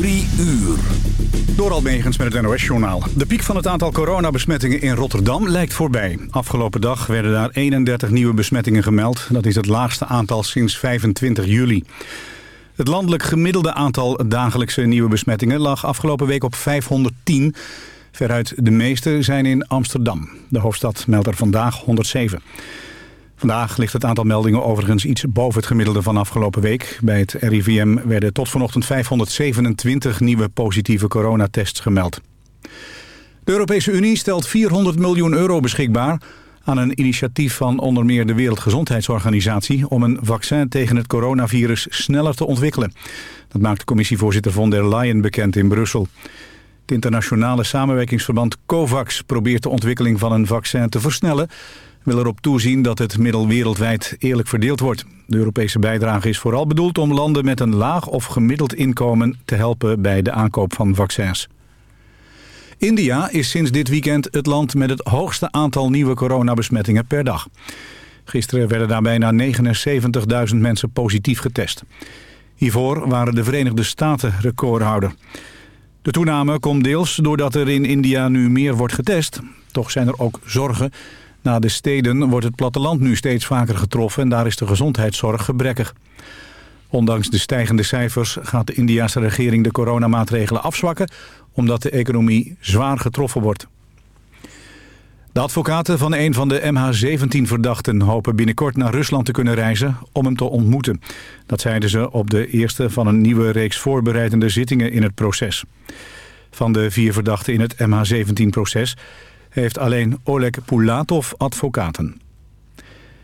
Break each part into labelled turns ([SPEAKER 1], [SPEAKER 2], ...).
[SPEAKER 1] Drie uur.
[SPEAKER 2] Door Almegens met het NOS-journaal. De piek van het aantal coronabesmettingen in Rotterdam lijkt voorbij. Afgelopen dag werden daar 31 nieuwe besmettingen gemeld. Dat is het laagste aantal sinds 25 juli. Het landelijk gemiddelde aantal dagelijkse nieuwe besmettingen lag afgelopen week op 510. Veruit de meeste zijn in Amsterdam. De hoofdstad meldt er vandaag 107. Vandaag ligt het aantal meldingen overigens iets boven het gemiddelde van afgelopen week. Bij het RIVM werden tot vanochtend 527 nieuwe positieve coronatests gemeld. De Europese Unie stelt 400 miljoen euro beschikbaar aan een initiatief van onder meer de Wereldgezondheidsorganisatie om een vaccin tegen het coronavirus sneller te ontwikkelen. Dat maakt commissievoorzitter von der Leyen bekend in Brussel. Het internationale samenwerkingsverband COVAX probeert de ontwikkeling van een vaccin te versnellen wil erop toezien dat het middel wereldwijd eerlijk verdeeld wordt. De Europese bijdrage is vooral bedoeld om landen met een laag of gemiddeld inkomen te helpen bij de aankoop van vaccins. India is sinds dit weekend het land met het hoogste aantal nieuwe coronabesmettingen per dag. Gisteren werden daar bijna 79.000 mensen positief getest. Hiervoor waren de Verenigde Staten recordhouder. De toename komt deels doordat er in India nu meer wordt getest. Toch zijn er ook zorgen na de steden wordt het platteland nu steeds vaker getroffen en daar is de gezondheidszorg gebrekkig. Ondanks de stijgende cijfers gaat de Indiase regering de coronamaatregelen afzwakken... omdat de economie zwaar getroffen wordt. De advocaten van een van de MH17-verdachten hopen binnenkort naar Rusland te kunnen reizen om hem te ontmoeten. Dat zeiden ze op de eerste van een nieuwe reeks voorbereidende zittingen in het proces. Van de vier verdachten in het MH17-proces heeft alleen Oleg Pulatov advocaten.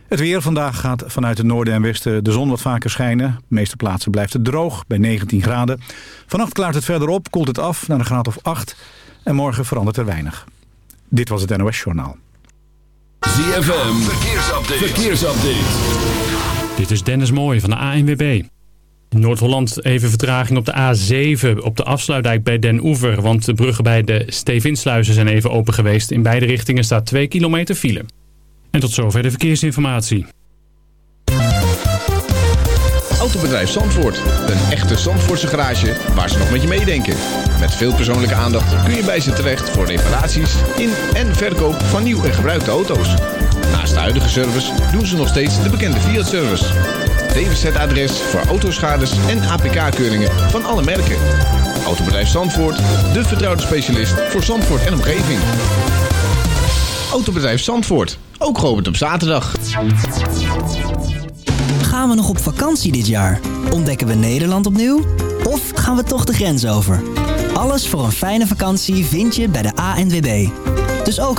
[SPEAKER 2] Het weer vandaag gaat vanuit het noorden en westen de zon wat vaker schijnen. De meeste plaatsen blijft het droog, bij 19 graden. Vannacht klaart het verder op, koelt het af naar een graad of 8. En morgen verandert er weinig. Dit was het NOS Journaal.
[SPEAKER 1] ZFM, verkeersupdate. verkeersupdate.
[SPEAKER 3] Dit is Dennis Mooij van de ANWB. In Noord-Holland even vertraging op de A7 op de afsluitdijk bij Den Oever. Want de bruggen bij de Stevinsluizen zijn even open geweest. In beide richtingen staat 2 kilometer file. En tot zover de verkeersinformatie.
[SPEAKER 4] Autobedrijf Zandvoort. Een echte Zandvoortse garage waar ze nog met je meedenken. Met veel persoonlijke aandacht kun je bij ze terecht voor reparaties in en verkoop van nieuw en gebruikte auto's. Naast de huidige service doen ze nog steeds de bekende Fiat-service. DWZ-adres voor autoschades en APK-keuringen van alle merken. Autobedrijf Zandvoort, de vertrouwde specialist voor Zandvoort en omgeving. Autobedrijf Zandvoort, ook geopend op zaterdag.
[SPEAKER 5] Gaan we nog op vakantie dit jaar? Ontdekken we Nederland opnieuw? Of gaan we toch de grens over? Alles voor een fijne vakantie vind je bij de ANWB. Dus ook...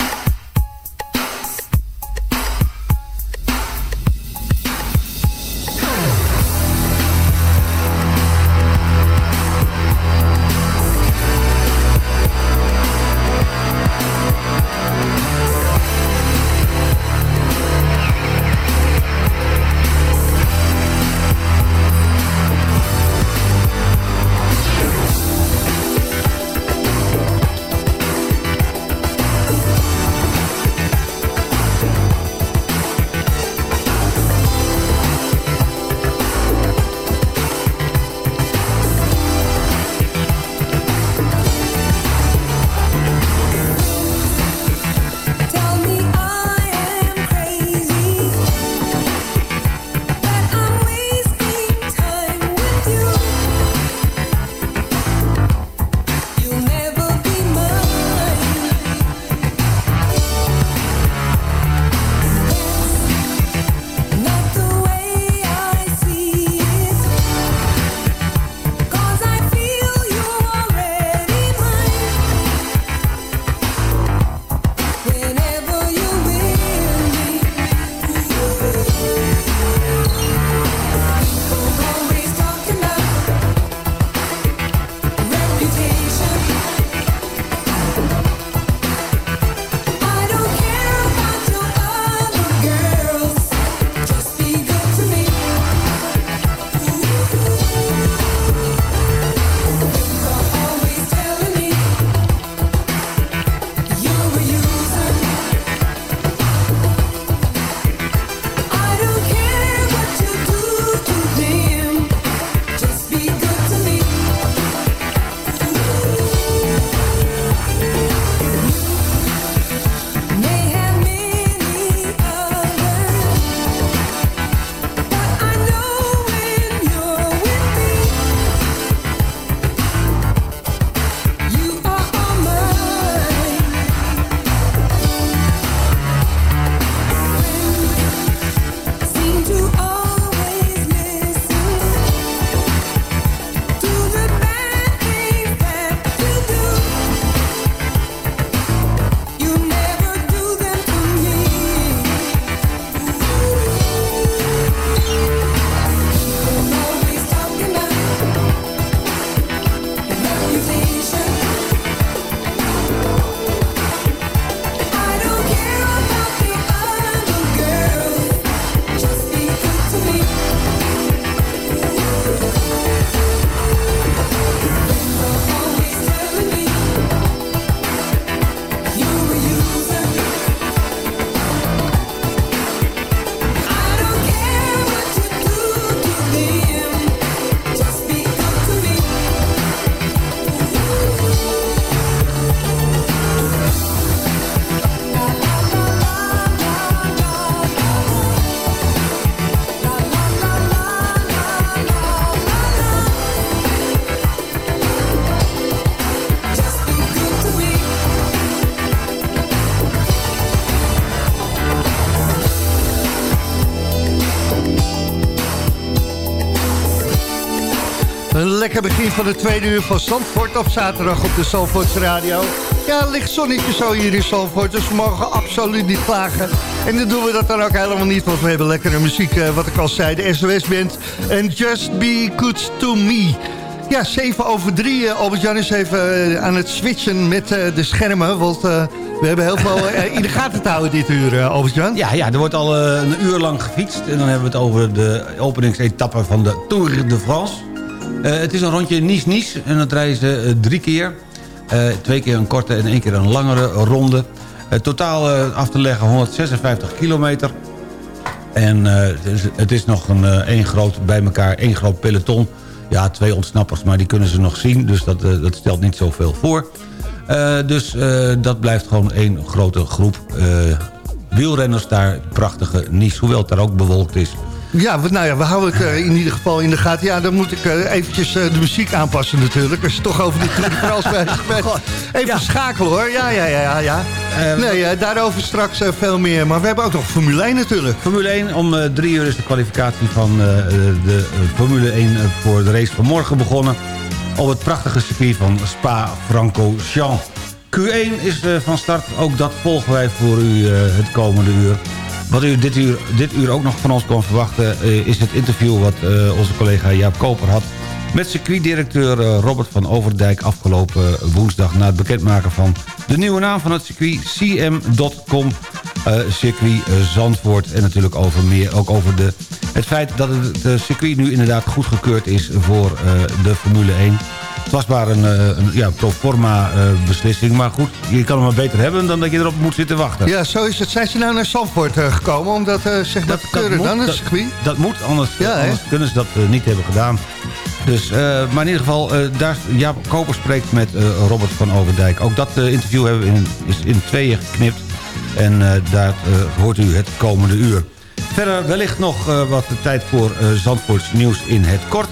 [SPEAKER 6] begin van de tweede uur van Zandvoort op zaterdag op de Zandvoortse Radio. Ja, licht zonnetje zo hier in Zandvoort, dus we mogen absoluut niet klagen. En dan doen we dat dan ook helemaal niet, want we hebben lekkere muziek, eh, wat ik al zei, de SOS-band. En Just Be Good To Me. Ja, 7 over 3. Uh, Albert-Jan is even uh, aan het switchen met de schermen. Want we hebben heel veel in de gaten te houden dit uur, Albert-Jan.
[SPEAKER 7] Ja, ja, er wordt al een uur lang gefietst. En dan hebben we het over de openingsetappe van de Tour de France. Het is een rondje Nice-Nice. En dat rijden ze drie keer. twee keer een korte en één keer een langere ronde. totaal af te leggen 156 kilometer. En het is nog een één groot bij elkaar, één groot peloton ja, twee ontsnappers, maar die kunnen ze nog zien. Dus dat, dat stelt niet zoveel voor. Dus dat blijft gewoon één grote groep wielrenners daar. Prachtige Nice, hoewel het daar ook bewolkt is.
[SPEAKER 6] Ja, nou ja, we houden het in ieder geval in de gaten. Ja, dan moet ik eventjes de muziek aanpassen natuurlijk. Als je toch over de Tour de France bent. Even ja. schakelen hoor. Ja, ja, ja, ja. Nee, daarover straks veel meer. Maar we hebben ook nog Formule 1 natuurlijk.
[SPEAKER 7] Formule 1, om drie uur is de kwalificatie van de Formule 1 voor de race van morgen begonnen. Op het prachtige circuit van Spa-Francorchamps. Q1 is van start, ook dat volgen wij voor u het komende uur. Wat u dit uur, dit uur ook nog van ons kon verwachten... is het interview wat onze collega Jaap Koper had met circuitdirecteur eh, Robert van Overdijk afgelopen woensdag... na het bekendmaken van de nieuwe naam van het circuit cm.com uh, eh, circuit Zandvoort. En natuurlijk over meer, ook over de, het feit dat het circuit nu inderdaad goedgekeurd is voor de Formule 1. Het was maar een, een ja, pro forma beslissing. Maar goed, je kan hem maar beter hebben dan dat je erop moet zitten wachten.
[SPEAKER 6] Ja, zo is het. Zijn ze nou naar Zandvoort gekomen om dat, zeg dat, te keuren dan, circuit?
[SPEAKER 7] Dat, moet, anders, anders kunnen ze dat niet hebben gedaan. Dus, uh, maar in ieder geval, uh, daar, Jaap Koper spreekt met uh, Robert van Overdijk. Ook dat interview hebben we in, is in tweeën geknipt. En daar hoort u het komende uur. Verder wellicht nog wat tijd voor Zandvoorts nieuws in het kort.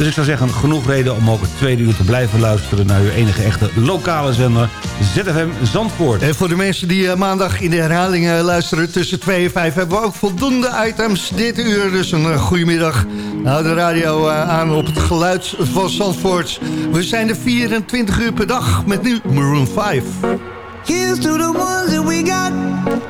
[SPEAKER 7] Dus ik zou zeggen, genoeg reden om ook het tweede uur te blijven luisteren... naar uw enige echte lokale zender, ZFM Zandvoort.
[SPEAKER 6] En voor de mensen die uh, maandag in de herhalingen uh, luisteren... tussen 2 en 5 hebben we ook voldoende items dit uur. Dus een uh, goede middag. Nou, de radio aan op het geluid van Zandvoort. We zijn er 24 uur per dag met nu Maroon 5. Here's to the ones that we got...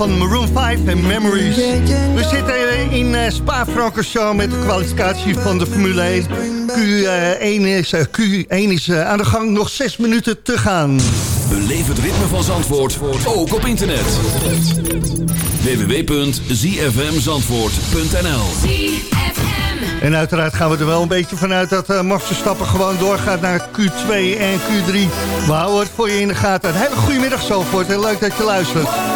[SPEAKER 8] Van Maroon 5 en Memories. We zitten in uh, Spa-Francorchamps met de kwalificatie van de Formule 1. Q1 is, uh, Q1 is uh, aan de gang, nog zes minuten te gaan.
[SPEAKER 1] Beleef het ritme van Zandvoort, ook op internet. www.zfmzandvoort.nl
[SPEAKER 8] En uiteraard gaan we er wel een beetje vanuit dat uh, Max Verstappen gewoon doorgaat naar Q2 en Q3. We houden het voor je in de gaten. Een hele goede middag Zandvoort en leuk dat je luistert.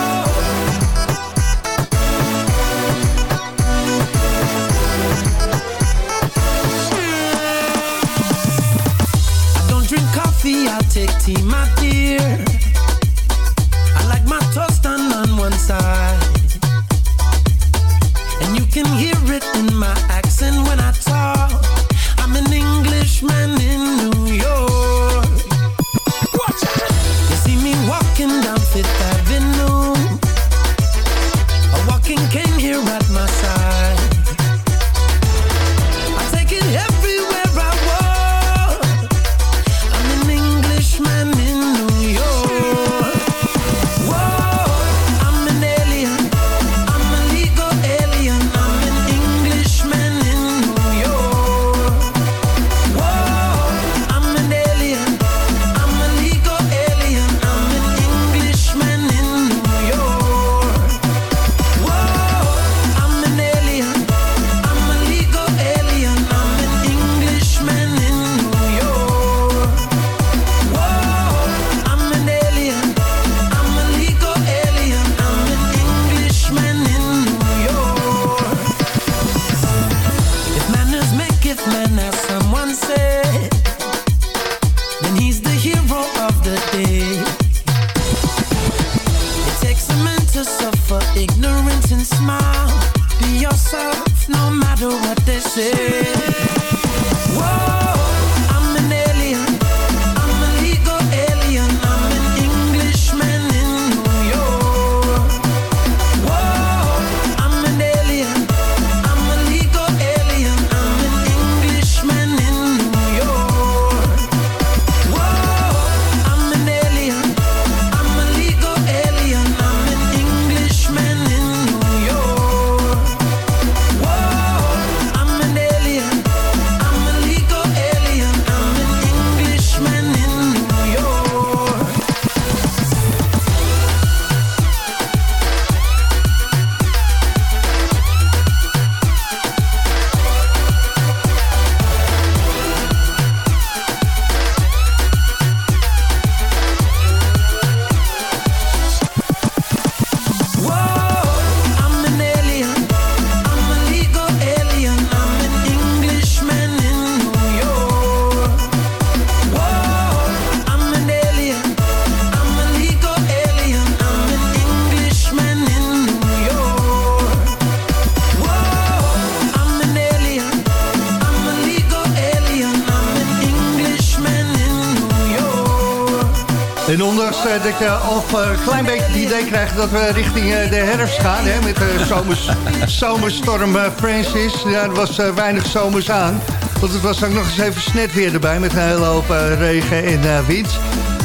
[SPEAKER 8] Een klein beetje het idee krijgt dat we richting eh, de herfst gaan... Hè, met de zomers, zomerstorm eh, Francis. Ja, er was eh, weinig zomers aan. Want het was ook nog eens even snet weer erbij met een hele hoop eh, regen en eh, wind.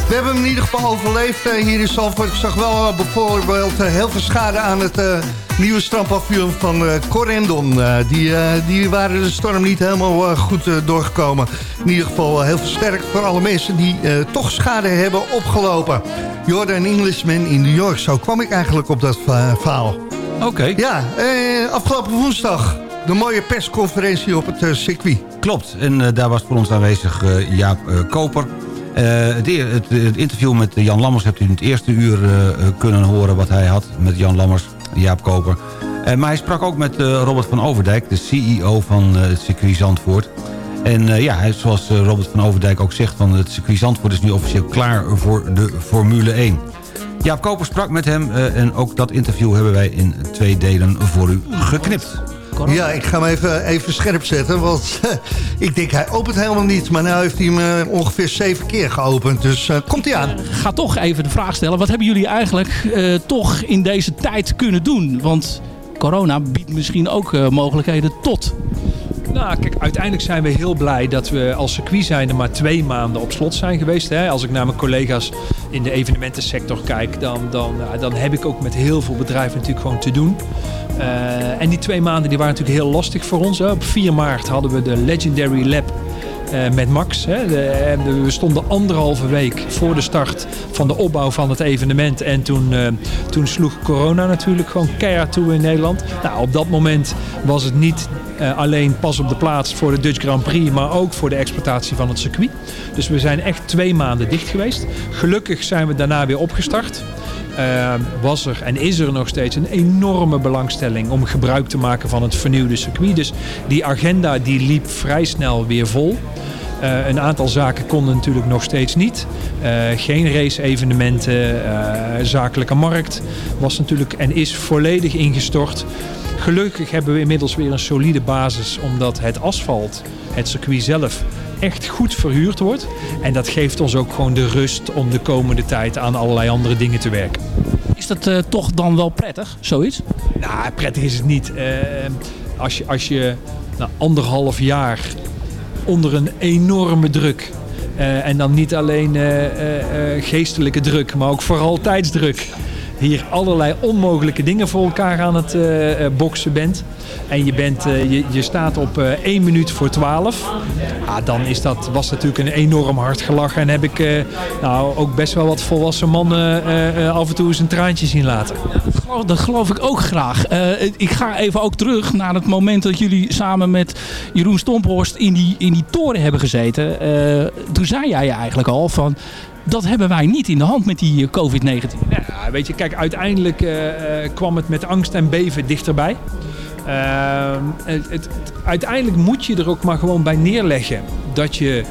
[SPEAKER 8] We hebben hem in ieder geval overleefd eh, hier in Zandvoort. Ik zag wel eh, bijvoorbeeld eh, heel veel schade aan het eh, nieuwe strandpavillon van eh, Corendon. Eh, die, eh, die waren de storm niet helemaal eh, goed eh, doorgekomen. In ieder geval eh, heel versterkt voor alle mensen die eh, toch schade hebben opgelopen. Jordan Englishman in New York. Zo kwam ik eigenlijk op dat verhaal.
[SPEAKER 7] Oké.
[SPEAKER 8] Ja, eh, afgelopen woensdag de mooie persconferentie op het eh, circuit.
[SPEAKER 7] Klopt, en eh, daar was voor ons aanwezig eh, Jaap Koper. Het, het, het interview met Jan Lammers hebt u in het eerste uur kunnen horen... wat hij had met Jan Lammers, Jaap Koper. Maar hij sprak ook met Robert van Overdijk, de CEO van het circuit Zandvoort. En eh, ja, zoals eh, Robert van Overdijk ook zegt... Van het circuit Zandvoort is nu officieel klaar voor de Formule 1. Jaap Koper sprak met hem eh, en ook dat interview hebben wij in twee delen voor u geknipt.
[SPEAKER 8] Ja, ik ga hem even, even scherp zetten, want ik denk hij opent helemaal niet. Maar nu heeft hij hem ongeveer zeven keer geopend, dus eh, komt hij aan.
[SPEAKER 9] ga toch even de vraag stellen. Wat hebben jullie eigenlijk eh, toch in deze tijd kunnen doen? Want corona biedt misschien ook eh, mogelijkheden tot.
[SPEAKER 10] Nou, kijk, uiteindelijk zijn we heel blij dat we als circuit zijnde maar twee maanden op slot zijn geweest. Hè. Als ik naar mijn collega's in de evenementensector kijk, dan, dan, nou, dan heb ik ook met heel veel bedrijven natuurlijk gewoon te doen. Uh, en die twee maanden die waren natuurlijk heel lastig voor ons. Op 4 maart hadden we de Legendary Lab met Max. Hè. De, de, we stonden anderhalve week voor de start van de opbouw van het evenement. En toen, uh, toen sloeg corona natuurlijk gewoon keihard toe in Nederland. Nou, op dat moment was het niet alleen pas op de plaats voor de Dutch Grand Prix, maar ook voor de exploitatie van het circuit. Dus we zijn echt twee maanden dicht geweest. Gelukkig zijn we daarna weer opgestart. Uh, was er en is er nog steeds een enorme belangstelling om gebruik te maken van het vernieuwde circuit. Dus die agenda die liep vrij snel weer vol. Uh, een aantal zaken konden natuurlijk nog steeds niet. Uh, geen race-evenementen, zakelijke markt was natuurlijk en is volledig ingestort. Gelukkig hebben we inmiddels weer een solide basis omdat het asfalt, het circuit zelf, echt goed verhuurd wordt. En dat geeft ons ook gewoon de rust om de komende tijd aan allerlei andere dingen te werken.
[SPEAKER 9] Is dat uh, toch dan wel prettig, zoiets?
[SPEAKER 10] Nou, prettig is het niet. Uh, als je, als je nou, anderhalf jaar onder een enorme druk... Uh, en dan niet alleen geestelijke druk, maar ook vooral tijdsdruk hier allerlei onmogelijke dingen voor elkaar aan het uh, boksen bent. En je, bent, uh, je, je staat op uh, 1 minuut voor 12. Ah, dan is dat, was natuurlijk een enorm hard gelachen. En heb ik nou, ook best wel wat volwassen mannen af en toe eens een traantje zien laten.
[SPEAKER 9] Dat geloof, dat geloof ik ook graag. ik ga even ook terug naar het moment dat jullie samen met Jeroen Stomphorst in die, in die toren hebben gezeten. toen zei jij eigenlijk al van dat hebben wij niet in de hand met die COVID-19.
[SPEAKER 10] Ja, weet je, kijk, uiteindelijk uh, kwam het met angst en beven dichterbij. Uh, het, het, uiteindelijk moet je er ook maar gewoon bij neerleggen dat je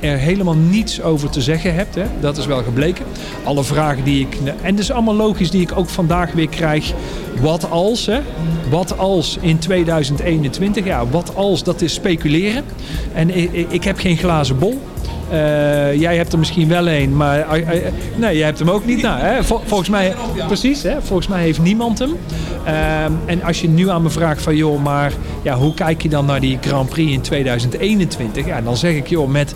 [SPEAKER 10] er helemaal niets over te zeggen hebt. Hè? Dat is wel gebleken. Alle vragen die ik... En dat is allemaal logisch die ik ook vandaag weer krijg. Wat als? Hè? Wat als in 2021? Ja, wat als? Dat is speculeren. En ik, ik heb geen glazen bol. Uh, jij hebt er misschien wel een, maar nee, jij hebt hem ook niet. Nou, hè, vol, volgens mij, precies, hè, volgens mij heeft niemand hem. en als je nu aan me vraagt van, joh, maar ja, hoe kijk je dan naar die Grand Prix in 2021? Ja, dan zeg ik, joh, met,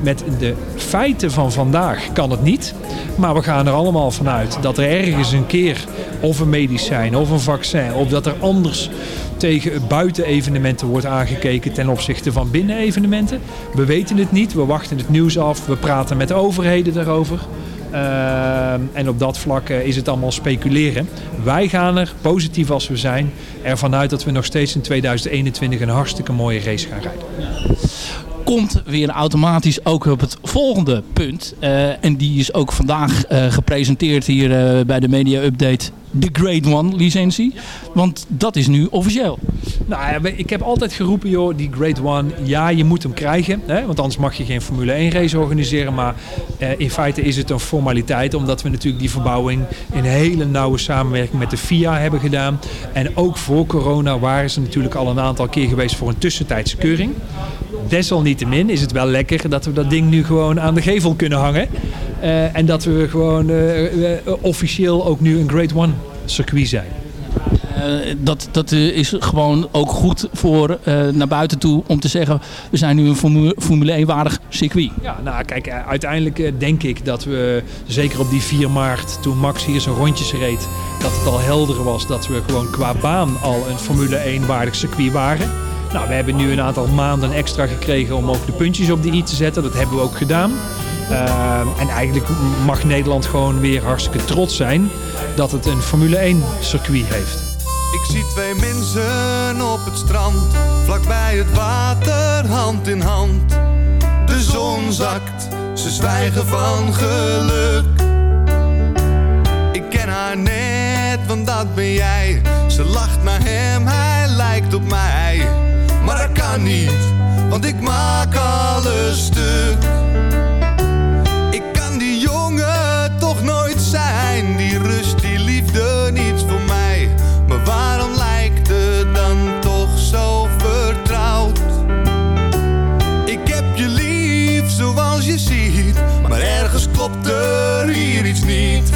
[SPEAKER 10] met de feiten van vandaag kan het niet. Maar we gaan er allemaal vanuit dat er ergens een keer of een medicijn of een vaccin of dat er anders tegen buitenevenementen wordt aangekeken ten opzichte van binnenevenementen. We weten het niet, we wachten het nieuws af, we praten met de overheden daarover. Uh, en op dat vlak uh, is het allemaal speculeren. Wij gaan er, positief als we zijn, ervan uit dat we nog steeds in 2021 een hartstikke mooie race gaan rijden.
[SPEAKER 9] Komt weer automatisch ook op het volgende punt. Uh, en die is ook vandaag gepresenteerd hier bij de Media Update de Grade One licentie. Want dat is nu officieel.
[SPEAKER 10] Nou ik heb altijd geroepen, joh, die Grade One, ja, je moet hem krijgen. Hè, want anders mag je geen Formule 1 race organiseren. Maar eh, in feite is het een formaliteit. Omdat we natuurlijk die verbouwing in hele nauwe samenwerking met de FIA hebben gedaan. En ook voor corona waren ze natuurlijk al een aantal keer geweest voor een tussentijdse keuring. Desalniettemin is het wel lekker dat we dat ding nu gewoon aan de gevel kunnen hangen. Uh, en dat we gewoon uh, uh, officieel ook nu een Grade One circuit zijn.
[SPEAKER 9] Uh, dat, dat is gewoon ook goed voor uh, naar buiten toe om te zeggen... we zijn nu een Formule, Formule 1-waardig circuit.
[SPEAKER 10] Ja, nou kijk, uiteindelijk denk ik dat we zeker op die 4 maart... toen Max hier zijn rondjes reed, dat het al helder was... dat we gewoon qua baan al een Formule 1-waardig circuit waren... Nou, we hebben nu een aantal maanden extra gekregen om ook de puntjes op de i te zetten. Dat hebben we ook gedaan. Uh, en eigenlijk mag Nederland gewoon weer hartstikke trots zijn dat het een Formule 1 circuit heeft.
[SPEAKER 11] Ik zie twee mensen op het strand, vlakbij het water, hand in hand. De zon zakt, ze zwijgen van geluk. Ik ken haar net, want dat ben jij. Ze lacht naar hem, hij lijkt op mij. Maar dat kan niet, want ik maak alles stuk. Zijn, die rust, die liefde, niets voor mij. Maar waarom lijkt het dan toch zo vertrouwd? Ik heb je lief zoals je ziet, maar ergens klopt er hier iets niet.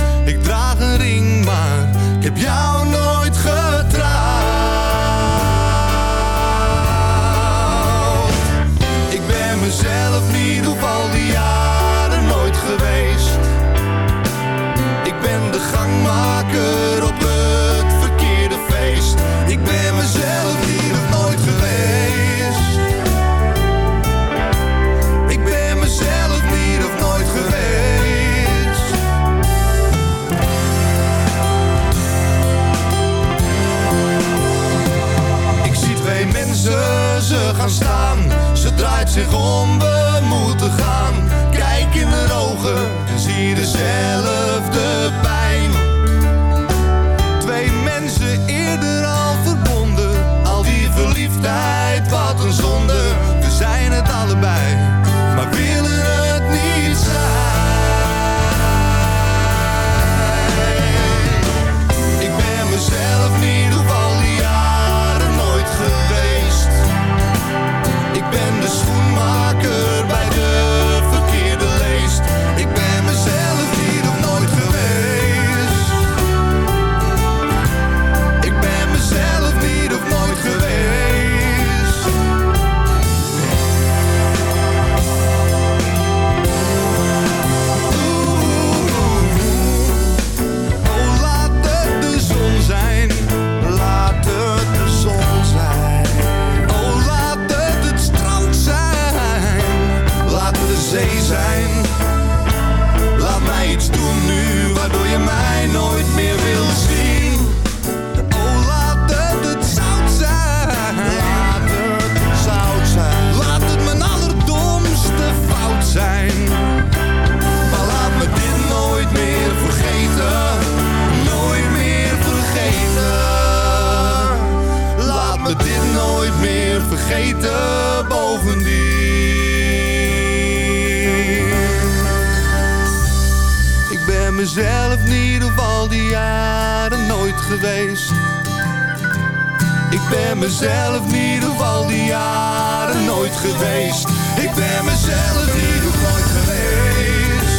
[SPEAKER 11] Geweest. Ik ben mezelf niet of nooit geweest.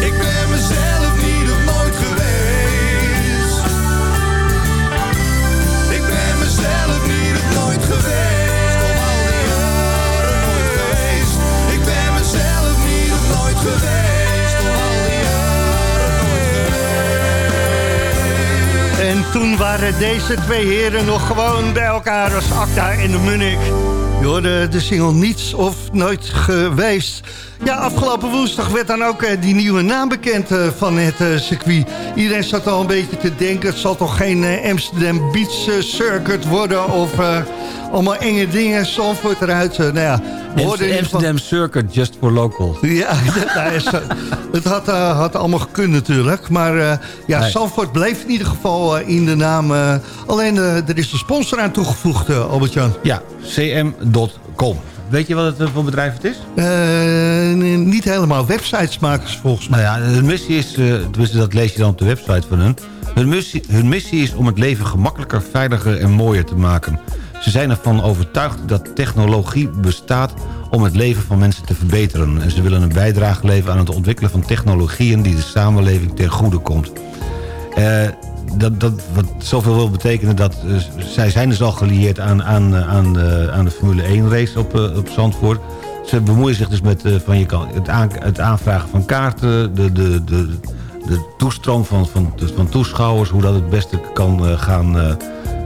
[SPEAKER 11] Ik ben mezelf niet of nooit geweest. Ik ben mezelf niet of nooit geweest.
[SPEAKER 12] Toen waren deze twee heren nog gewoon bij elkaar als Acta en de Munnik. Je hoorde de single Niets of Nooit Geweest. Ja, afgelopen woensdag werd dan ook eh, die nieuwe naam bekend eh, van het eh, circuit. Iedereen zat al een beetje te denken... het zal toch geen Amsterdam Beach Circuit worden... of allemaal enge dingen, Zandvoort eruit. nou ja, geval-
[SPEAKER 7] Amsterdam Circuit, just for local.
[SPEAKER 12] ja, nou, is, het had, had allemaal gekund natuurlijk. Maar ja,
[SPEAKER 7] Nee.
[SPEAKER 12] Zandvoort bleef in ieder geval in de naam. alleen er is een sponsor aan toegevoegd, Albert-Jan.
[SPEAKER 7] Ja, cm.com. Weet je wat het eh, voor bedrijf het is?
[SPEAKER 12] N- niet helemaal websites maken ze volgens mij.
[SPEAKER 7] Nou ja, hun missie is, tenminste dat lees je dan op de website van hun. Hun missie, hun missie is om het leven gemakkelijker, veiliger en mooier te maken. Ze zijn ervan overtuigd dat technologie bestaat om het leven van mensen te verbeteren. En ze willen een bijdrage leveren aan het ontwikkelen van technologieën die de samenleving ten goede komt. Eh, dat, dat, wat zoveel wil betekenen dat eh, zij zijn dus al gelieerd aan, aan, eh, aan, de, aan de Formule 1 race op, eh, op Zandvoort. Ze bemoeien zich dus met van je kan, het, aan, het aanvragen van kaarten, de, de, de, de toestroom van, van, van toeschouwers, hoe dat het beste kan gaan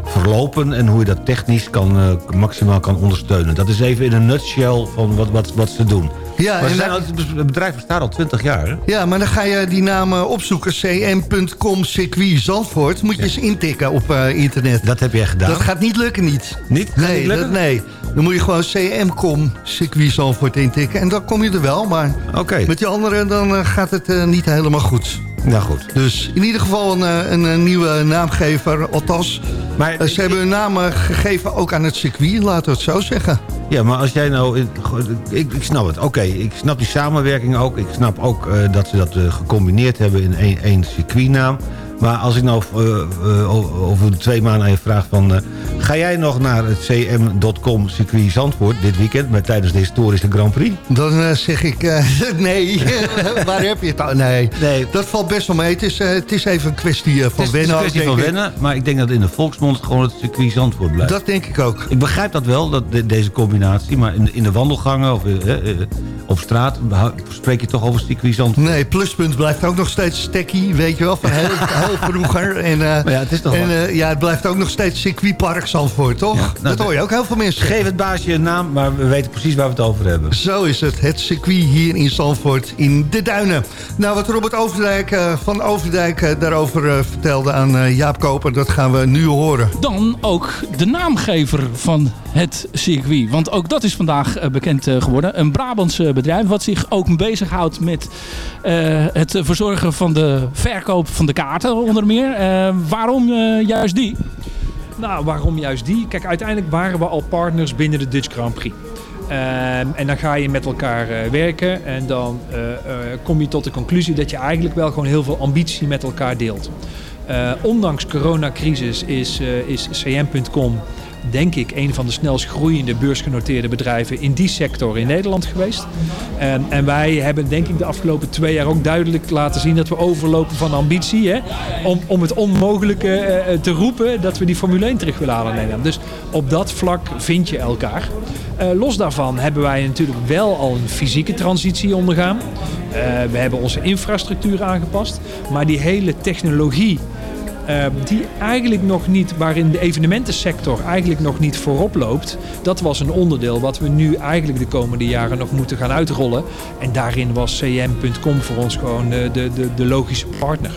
[SPEAKER 7] verlopen en hoe je dat technisch kan, maximaal kan ondersteunen. Dat is even in een nutshell van wat, wat, wat ze doen.
[SPEAKER 12] Ja,
[SPEAKER 7] maar zijn het bedrijf bestaat al 20 jaar. Hè?
[SPEAKER 12] Ja, maar dan ga je die naam eh, opzoeken. cm.com circuit Zandvoort. Moet je eens intikken op eh, internet.
[SPEAKER 7] Dat heb jij gedaan.
[SPEAKER 12] Dat gaat niet lukken niet.
[SPEAKER 7] Niet?
[SPEAKER 12] Nee,
[SPEAKER 7] niet lukken?
[SPEAKER 12] dat, nee. Dan moet je gewoon cm.com circuit Zandvoort intikken. En dan kom je er wel. Maar
[SPEAKER 7] Oké.
[SPEAKER 12] met die andere dan eh, gaat het niet helemaal goed.
[SPEAKER 7] Nou goed.
[SPEAKER 12] Dus in ieder geval een, eh, een, eh, nieuwe naamgever. Althans,
[SPEAKER 7] Maar
[SPEAKER 12] eh, ze hebben hun naam eh, gegeven ook aan het circuit. Laten we het zo zeggen.
[SPEAKER 7] Ja, maar als jij nou... Ik, ik snap het. Oké, ik snap die samenwerking ook. Ik snap ook dat ze dat gecombineerd hebben in één, één circuitnaam. Maar als ik nou eh, eh, over twee maanden aan je vraag van... eh, ga jij nog naar het cm.com circuit Zandvoort dit weekend... Met, tijdens de historische Grand Prix?
[SPEAKER 12] Dan zeg ik, nee, waar heb je het? Nee,
[SPEAKER 7] Nee.
[SPEAKER 12] dat valt best wel mee. Het is, het is even een kwestie van
[SPEAKER 7] het is
[SPEAKER 12] wennen.
[SPEAKER 7] een kwestie van wennen. Maar ik denk dat in de volksmond gewoon het circuit Zandvoort blijft.
[SPEAKER 12] Dat denk ik ook.
[SPEAKER 7] Ik begrijp dat wel, dat de- deze combinatie. Maar in, in de wandelgangen of op straat... spreek je toch over circuit Zandvoort.
[SPEAKER 12] Nee, pluspunt blijft ook nog steeds stekkie, weet je wel, van heel, heel vroeger. En, eh,
[SPEAKER 7] Maar ja, het is toch
[SPEAKER 12] en eh, ja, het blijft ook nog steeds circuitpark Zandvoort, toch?
[SPEAKER 7] Ja, nou,
[SPEAKER 12] dat hoor je ook heel veel mensen
[SPEAKER 7] Geef het baasje een naam, maar we weten precies waar we het over hebben.
[SPEAKER 12] Zo is het, het circuit hier in Zandvoort in de Duinen. Nou, wat Robert Overdijk eh, van Overdijk eh, daarover vertelde aan eh, Jaap Koper... dat gaan we nu horen.
[SPEAKER 9] Dan ook de naamgever van het circuit. Want ook dat is vandaag eh, bekend geworden. Een Brabants eh, bedrijf wat zich ook bezighoudt met eh, het verzorgen van de verkoop van de kaarten onder meer. Eh, waarom eh, juist die?
[SPEAKER 10] Nou, waarom juist die? Kijk, uiteindelijk waren we al partners binnen de Dutch Grand Prix. Ehm, en dan ga je met elkaar eh, werken en dan kom je tot de conclusie dat je eigenlijk wel gewoon heel veel ambitie met elkaar deelt. Ondanks coronacrisis is, is cm.com denk ik een van de snelst groeiende beursgenoteerde bedrijven in die sector in Nederland geweest. Ehm, en wij hebben denk ik de afgelopen twee jaar ook duidelijk laten zien dat we overlopen van ambitie. Hè? Om, om het onmogelijke eh, te roepen dat we die Formule 1 terug willen halen in Nederland. Dus op dat vlak vind je elkaar. Eh, los daarvan hebben wij natuurlijk wel al een fysieke transitie ondergaan. Eh, we hebben onze infrastructuur aangepast. Maar die hele technologie eh, die eigenlijk nog niet, waarin de evenementensector eigenlijk nog niet voorop loopt. Dat was een onderdeel wat we nu eigenlijk de komende jaren nog moeten gaan uitrollen. En daarin was cm.com voor ons gewoon de, de, de, de logische partner.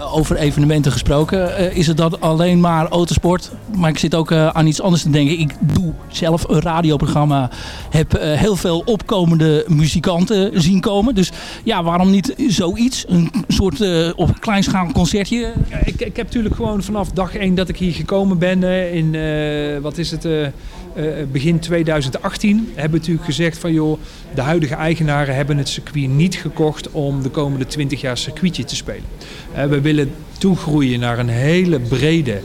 [SPEAKER 9] Eh, over evenementen gesproken. eh, is het dan alleen maar autosport? Maar ik zit ook eh, aan iets anders te denken. Ik doe zelf een radioprogramma. Heb heel veel opkomende muzikanten zien komen. Dus ja, waarom niet zoiets? Een soort op kleinschalig concertje?
[SPEAKER 10] Ik, ik heb natuurlijk gewoon vanaf dag 1 dat ik hier gekomen ben in, wat is het, begin 2018, hebben we natuurlijk gezegd van joh, de huidige eigenaren hebben het circuit niet gekocht om de komende 20 jaar circuitje te spelen. Eh, we willen toegroeien naar een hele brede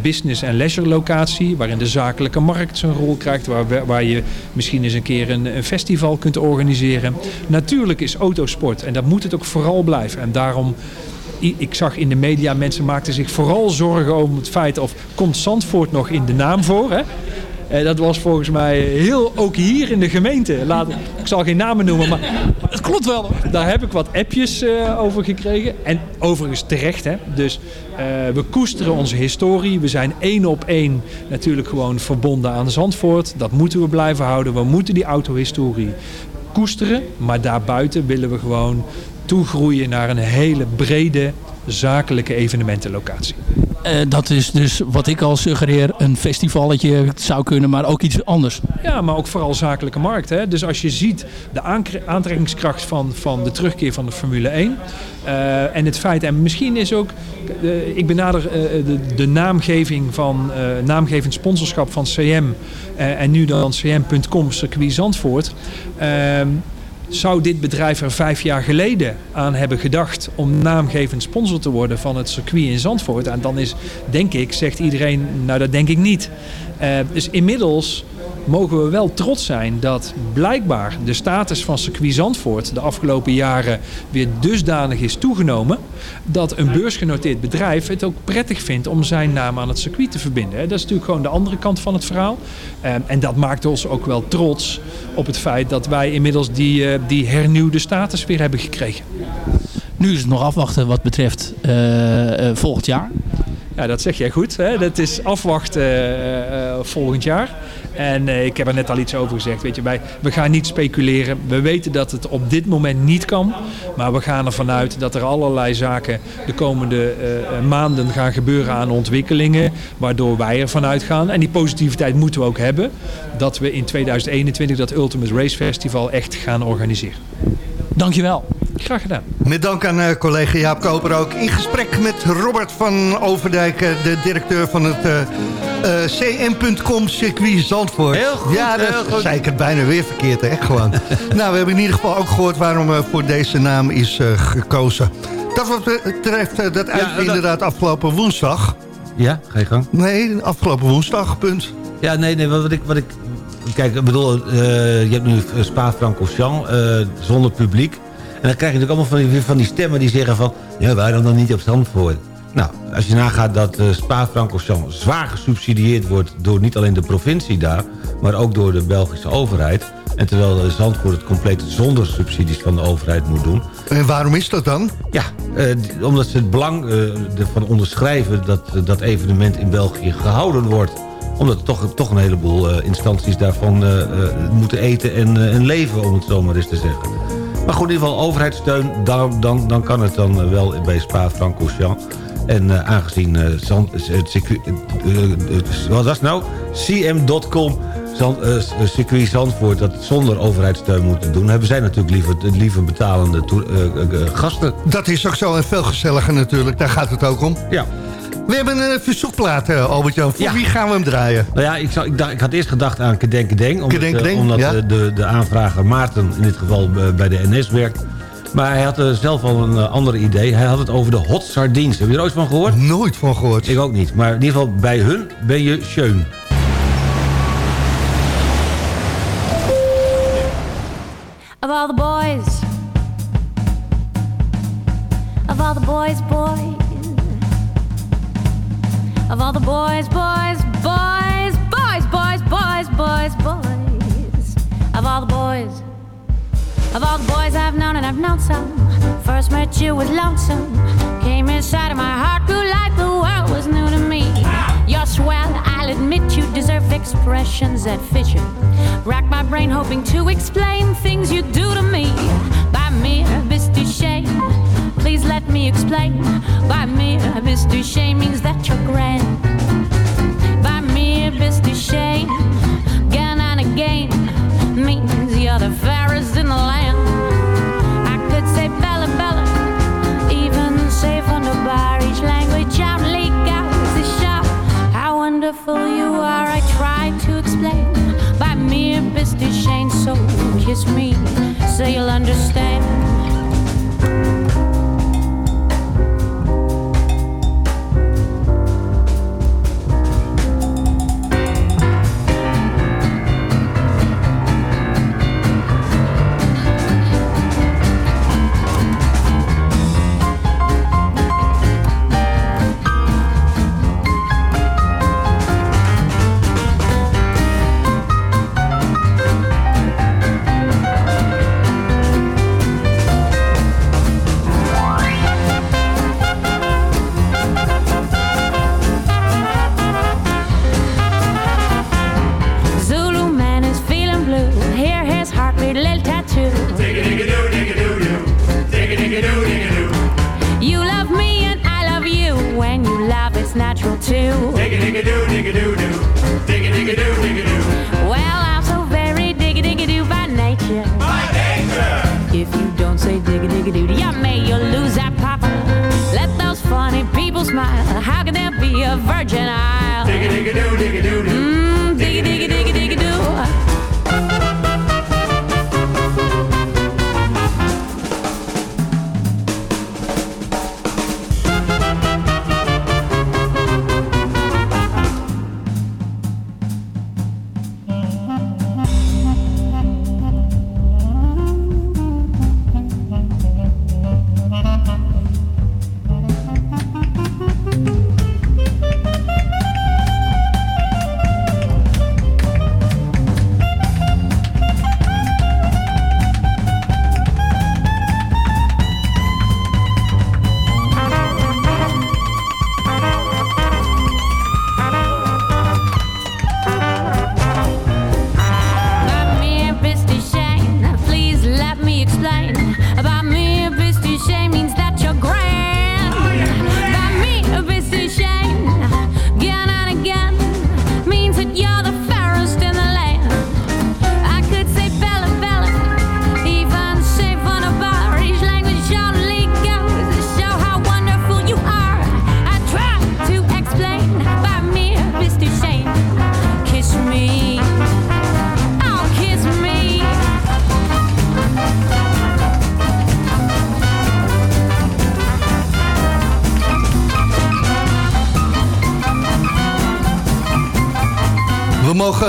[SPEAKER 10] business- en leisure locatie, waarin de zakelijke markt zijn rol krijgt, waar, waar je misschien eens een keer een, festival kunt organiseren. Natuurlijk is autosport en dat moet het ook vooral blijven. En daarom ik zag in de media, mensen maakten zich vooral zorgen om het feit of komt Zandvoort nog in de naam voor. Hè? Eh, dat was volgens mij heel, ook hier in de gemeente. Laat, ik zal geen namen noemen, maar het klopt wel. Daar heb ik wat appjes eh, over gekregen. En overigens terecht. Hè? Dus eh, we koesteren onze historie. We zijn één op één natuurlijk gewoon verbonden aan Zandvoort. Dat moeten we blijven houden. We moeten die autohistorie koesteren. Maar daarbuiten willen we gewoon toegroeien naar een hele brede zakelijke evenementenlocatie.
[SPEAKER 9] Eh, dat is dus wat ik al suggereer. Een festivalletje zou kunnen, maar ook iets anders.
[SPEAKER 10] Ja, maar ook vooral zakelijke markt. Hè? Dus als je ziet de aantrekkingskracht van, van de terugkeer van de Formule 1. eh, en het feit, en misschien is ook, eh, ik benader de, de naamgeving van, naamgevend sponsorschap van CM. en nu dan cm.com circuit Zandvoort. Zou dit bedrijf er vijf jaar geleden aan hebben gedacht om naamgevend sponsor te worden van het circuit in Zandvoort? En dan is, denk ik, zegt iedereen, nou dat denk ik niet. Eh, dus inmiddels mogen we wel trots zijn dat blijkbaar de status van circuit Zandvoort de afgelopen jaren weer dusdanig is toegenomen dat een beursgenoteerd bedrijf het ook prettig vindt om zijn naam aan het circuit te verbinden. Dat is natuurlijk gewoon de andere kant van het verhaal. Eh, en dat maakt ons ook wel trots op het feit dat wij inmiddels die, eh, die hernieuwde status weer hebben gekregen.
[SPEAKER 9] Nu is het nog afwachten wat betreft eh, eh, volgend jaar.
[SPEAKER 10] Ja, dat zeg jij goed. Hè? Dat is afwachten volgend jaar. En eh, ik heb er net al iets over gezegd. Weet je, wij, we gaan niet speculeren. We weten dat het op dit moment niet kan. Maar we gaan ervan uit dat er allerlei zaken de komende eh, eh, maanden gaan gebeuren aan ontwikkelingen. Waardoor wij ervan uitgaan. En die positiviteit moeten we ook hebben. Dat we in 2021 dat Ultimate Race Festival echt gaan organiseren.
[SPEAKER 9] Dankjewel.
[SPEAKER 10] Graag gedaan.
[SPEAKER 12] Met dank aan eh, collega Jaap Koper ook. In gesprek met Robert van Overdijk, eh, de directeur van het eh, eh, cm.com circuit Zandvoort.
[SPEAKER 7] Heel goed,
[SPEAKER 12] Ja, dat
[SPEAKER 7] heel goed.
[SPEAKER 12] zei ik het bijna weer verkeerd, hè? Gewoon. nou, we hebben in ieder geval ook gehoord waarom eh, voor deze naam is eh, gekozen. Dat wat betreft dat uit
[SPEAKER 7] dat-
[SPEAKER 12] inderdaad afgelopen woensdag.
[SPEAKER 7] Ja, ga je gang.
[SPEAKER 12] Nee, afgelopen woensdag, punt.
[SPEAKER 7] Ja, nee, nee, wat ik... Wat ik kijk, ik bedoel, eh, je hebt nu Spa-Francorchamps eh zonder publiek. En dan krijg je natuurlijk allemaal van die, van die stemmen die zeggen van... Ja, waarom dan niet op Zandvoort? Nou, als je nagaat dat eh Spa-Francorchamps zwaar gesubsidieerd wordt... door niet alleen de provincie daar, maar ook door de Belgische overheid... en terwijl Zandvoort het compleet zonder subsidies van de overheid moet doen...
[SPEAKER 12] En waarom is dat dan?
[SPEAKER 7] Ja, eh, omdat ze het belang eh, ervan onderschrijven dat dat evenement in België gehouden wordt. Omdat er toch, toch een heleboel eh, instanties daarvan eh, eh, moeten eten en, en leven, om het zo maar eens te zeggen. Maar goed, in ieder geval overheidssteun, dan, dan, dan kan het dan wel bij Spa-Francorchamps. En aangezien Zand, eh, het wat was nou? cm.com Zand, circuit Zandvoort dat zonder overheidssteun moet doen... hebben zij natuurlijk liever, liever betalende gasten.
[SPEAKER 12] Dat is ook zo en veel gezelliger natuurlijk, daar gaat het ook om.
[SPEAKER 7] Ja.
[SPEAKER 12] We hebben een verzoekplaat, eh, Albert-Jan. Voor
[SPEAKER 7] Ja.
[SPEAKER 12] wie gaan we hem draaien?
[SPEAKER 7] Nou ja, ik, zou, ik, dacht, ik had eerst gedacht aan Kedenkedeng. Omdat,
[SPEAKER 12] Kedeng
[SPEAKER 7] eh, omdat
[SPEAKER 12] ja.
[SPEAKER 7] eh, de, de aanvrager Maarten in dit geval eh, bij de NS werkt. Maar hij had eh, zelf al een uh, ander idee. Hij had het over de hot sardines. Heb je er ooit van gehoord?
[SPEAKER 12] Nooit van gehoord.
[SPEAKER 7] Ik ook niet. Maar in ieder geval bij hun ben je schön.
[SPEAKER 13] Of all the boys, of all the boys, boys, of all the boys, boys, boys, boys, boys, boys, boys, boys, of all the boys, of all the boys I've known and I've known some. First met you was lonesome, came inside of my heart, grew like the world was new to me. You're swell, I'll admit you deserve expressions that fit you. Rack my brain hoping to explain things you do to me. By mere Misty me explain. By mere bis du means that you're grand. By bis du shame, again and again, means you're the fairest in the land. I could say Bella Bella, even say from the each language out legal to show how wonderful you are. I try to explain by bis du shame, so kiss me, so you'll understand.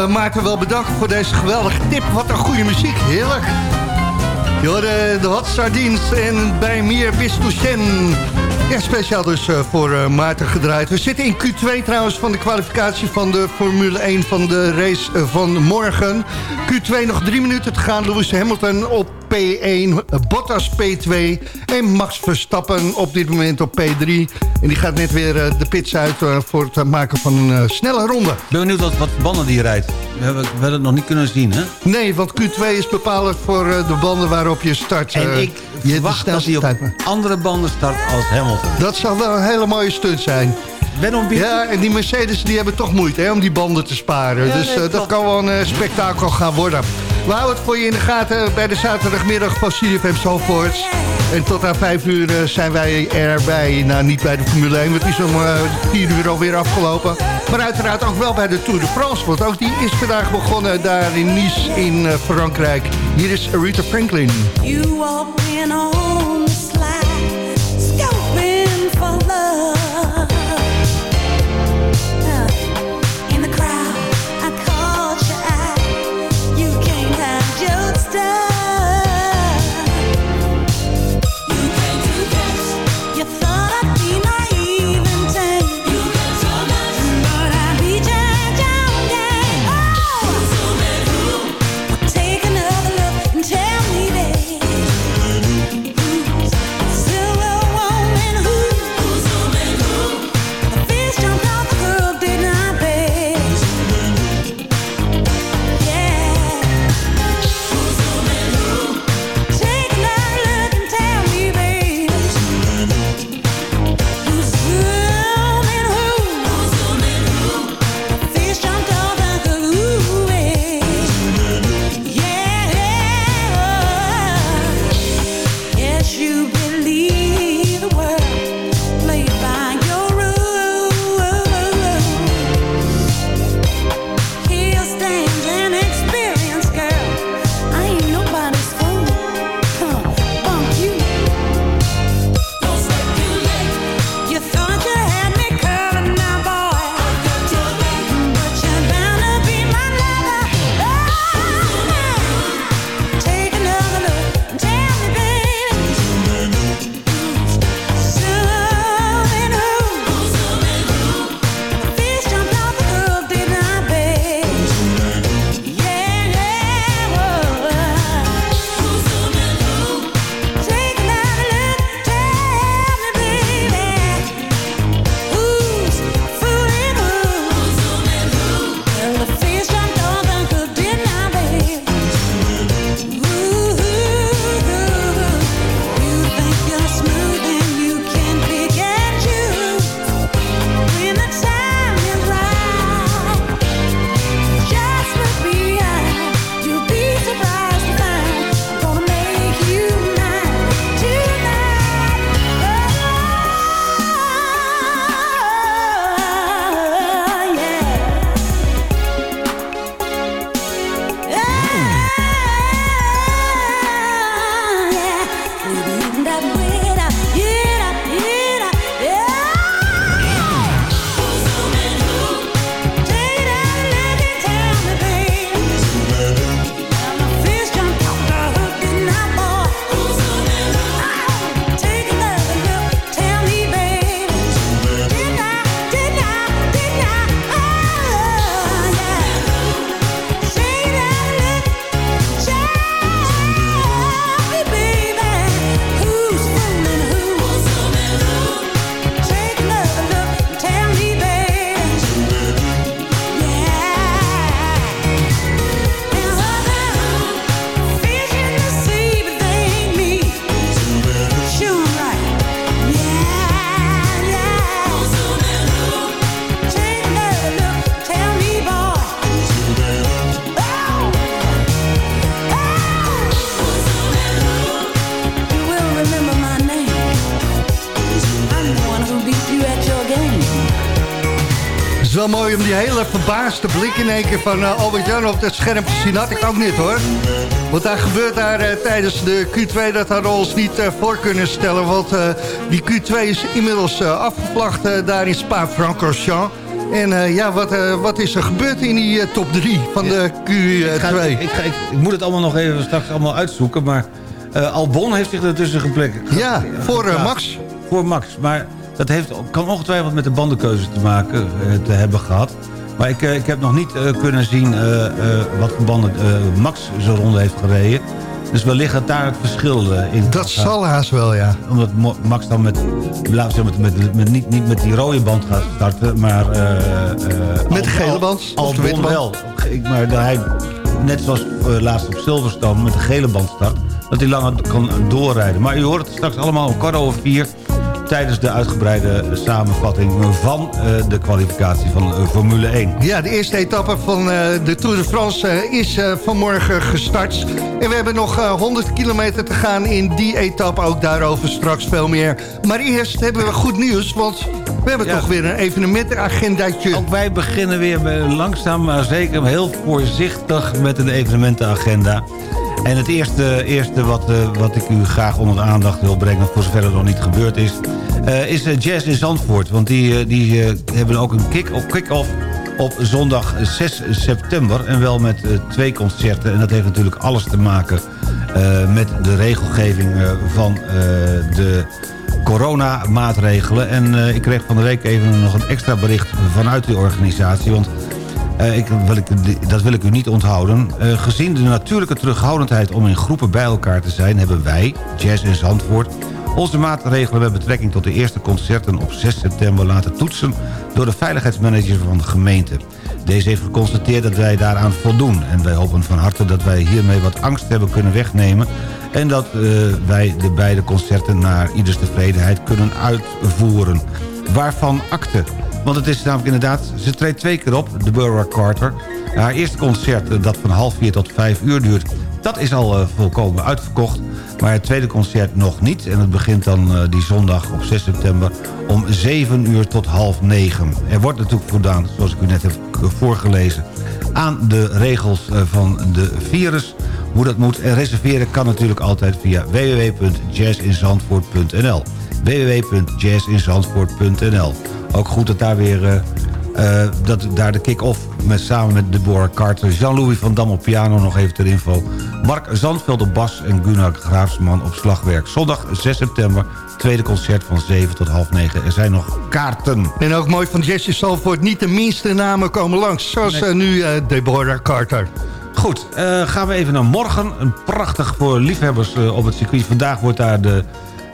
[SPEAKER 12] Mogen Maarten wel bedanken voor deze geweldige tip. Wat een goede muziek, heerlijk. Je hoorde de Hot Sardines en bij Mier Bistouchen. Ja, speciaal dus eh, voor eh, Maarten gedraaid. We zitten in Q2 trouwens van de kwalificatie van de Formule 1 van de race eh, van morgen. Q2 nog drie minuten te gaan. Lewis Hamilton op P1, Bottas P2 en Max Verstappen op dit moment op P3. En die gaat net weer eh, de pits uit eh, voor het maken van een eh, snelle ronde.
[SPEAKER 7] Ik ben benieuwd wat, wat banden die rijdt. We hebben, we hebben het nog niet kunnen zien, hè?
[SPEAKER 12] Nee, want Q2 is bepalend voor de banden waarop je start.
[SPEAKER 7] En ik
[SPEAKER 12] je
[SPEAKER 7] verwacht dat hij op andere banden start als Hamilton.
[SPEAKER 12] Dat zal wel een hele mooie stunt zijn. Ja, en die Mercedes die hebben toch moeite hè, om die banden te sparen.
[SPEAKER 7] Ja,
[SPEAKER 12] dus
[SPEAKER 7] nee,
[SPEAKER 12] dat kan wel een spektakel gaan worden. We houden het voor je in de gaten bij de zaterdagmiddag van CFM Zalvoort. En tot aan vijf uur eh, zijn wij erbij. Nou, niet bij de Formule 1, want die is om eh, vier uur alweer afgelopen. Maar uiteraard ook wel bij de Tour de France. Want ook die is vandaag begonnen daar in Nice in eh, Frankrijk. Hier is Rita Franklin.
[SPEAKER 8] You walking on the slide, for love.
[SPEAKER 12] Om die hele verbaasde blik in één keer van eh, Albert-Jan op dat scherm te zien. Had ik ook niet hoor. Want daar gebeurt daar eh, tijdens de Q2 dat hadden we ons niet eh, voor kunnen stellen. Want die Q2 is inmiddels afgevlacht daar in Spa-Francorchamps. En ja, wat, wat is er gebeurd in die top 3 van de
[SPEAKER 7] Ik, ga-
[SPEAKER 12] Q2?
[SPEAKER 7] ik, ga- ik, ik moet het allemaal nog even straks allemaal uitzoeken, maar Albon heeft zich ertussen geplekt.
[SPEAKER 12] Ja, voor Max.
[SPEAKER 7] Voor Max, maar dat heeft, kan ongetwijfeld met de bandenkeuze te maken eh, te hebben gehad. Maar ik, eh, ik heb nog niet eh, kunnen zien wat voor banden Max zo'n ronde heeft gereden. Dus wellicht dat daar het verschil in
[SPEAKER 12] Dat zal haast wel, ja.
[SPEAKER 7] Omdat Max dan met, laten we zeggen, met, met, met- niet, niet met die rode band gaat starten, maar...
[SPEAKER 12] Met de
[SPEAKER 7] Al-
[SPEAKER 12] gele
[SPEAKER 7] Al-
[SPEAKER 12] band, of de
[SPEAKER 7] Albon
[SPEAKER 12] witte band?
[SPEAKER 7] wel. Ik, maar hij, net zoals laatst op Silverstone met de gele band start... dat hij langer kan doorrijden. Maar u hoort het straks allemaal om kwart over vier... tijdens de uitgebreide samenvatting van eh, de kwalificatie van eh, Formule 1.
[SPEAKER 12] Ja, de eerste etappe van eh, de Tour de France is vanmorgen gestart. En we hebben nog eh, 100 kilometer te gaan in die etappe. Ook daarover straks veel meer. Maar eerst hebben we goed nieuws, want we hebben
[SPEAKER 7] Ja.
[SPEAKER 12] toch weer een evenementenagendaatje.
[SPEAKER 7] Ook wij beginnen weer langzaam, maar zeker heel voorzichtig met een evenementenagenda. En het eerste, eerste wat, eh, wat ik u graag onder de aandacht wil brengen... voor zover het nog niet gebeurd is... eh, is eh, Jazz in Zandvoort. Want die, die hebben ook een kick-off kick-off op zondag 6 september. En wel met twee concerten. En dat heeft natuurlijk alles te maken met de regelgeving van de coronamaatregelen. En ik kreeg van de week even nog een extra bericht vanuit die organisatie. Want eh, ik, wil ik, dat wil ik u niet onthouden. Eh, gezien de natuurlijke terughoudendheid om in groepen bij elkaar te zijn... hebben wij, Jazz in Zandvoort... onze maatregelen met betrekking tot de eerste concerten op 6 september laten toetsen... door de veiligheidsmanager van de gemeente. Deze heeft geconstateerd dat wij daaraan voldoen. En wij hopen van harte dat wij hiermee wat angst hebben kunnen wegnemen... en dat eh, wij de beide concerten naar ieders tevredenheid kunnen uitvoeren. Waarvan akte. Want het is namelijk inderdaad, ze treedt twee keer op, de Burra Carter. Haar eerste concert, eh, dat van half vier tot vijf uur duurt... dat is al eh, volkomen uitverkocht. Maar het tweede concert nog niet. En het begint dan eh, die zondag op 6 september om 7 uur tot half 9. Er wordt natuurlijk voldaan, zoals ik u net heb voorgelezen... aan de regels van de virus. Hoe dat moet. En reserveren kan natuurlijk altijd via www.jazzinzandvoort.nl www.jazzinzandvoort.nl Ook goed dat daar weer... eh, eh, dat daar de kick-off met, samen met Deborah Carter... Jean-Louis van Dam op piano nog even ter info... Mark Zandveld op bas en Gunnar Graafsman op slagwerk. Zondag 6 september, tweede concert van 7 tot half 9. Er zijn nog kaarten.
[SPEAKER 12] En ook mooi van Jesse Salford, niet de minste namen komen langs. Zoals
[SPEAKER 7] Nee.
[SPEAKER 12] eh, nu Deborah Carter.
[SPEAKER 7] Goed, gaan we even naar morgen. Een prachtig voor liefhebbers op het circuit. Vandaag wordt daar de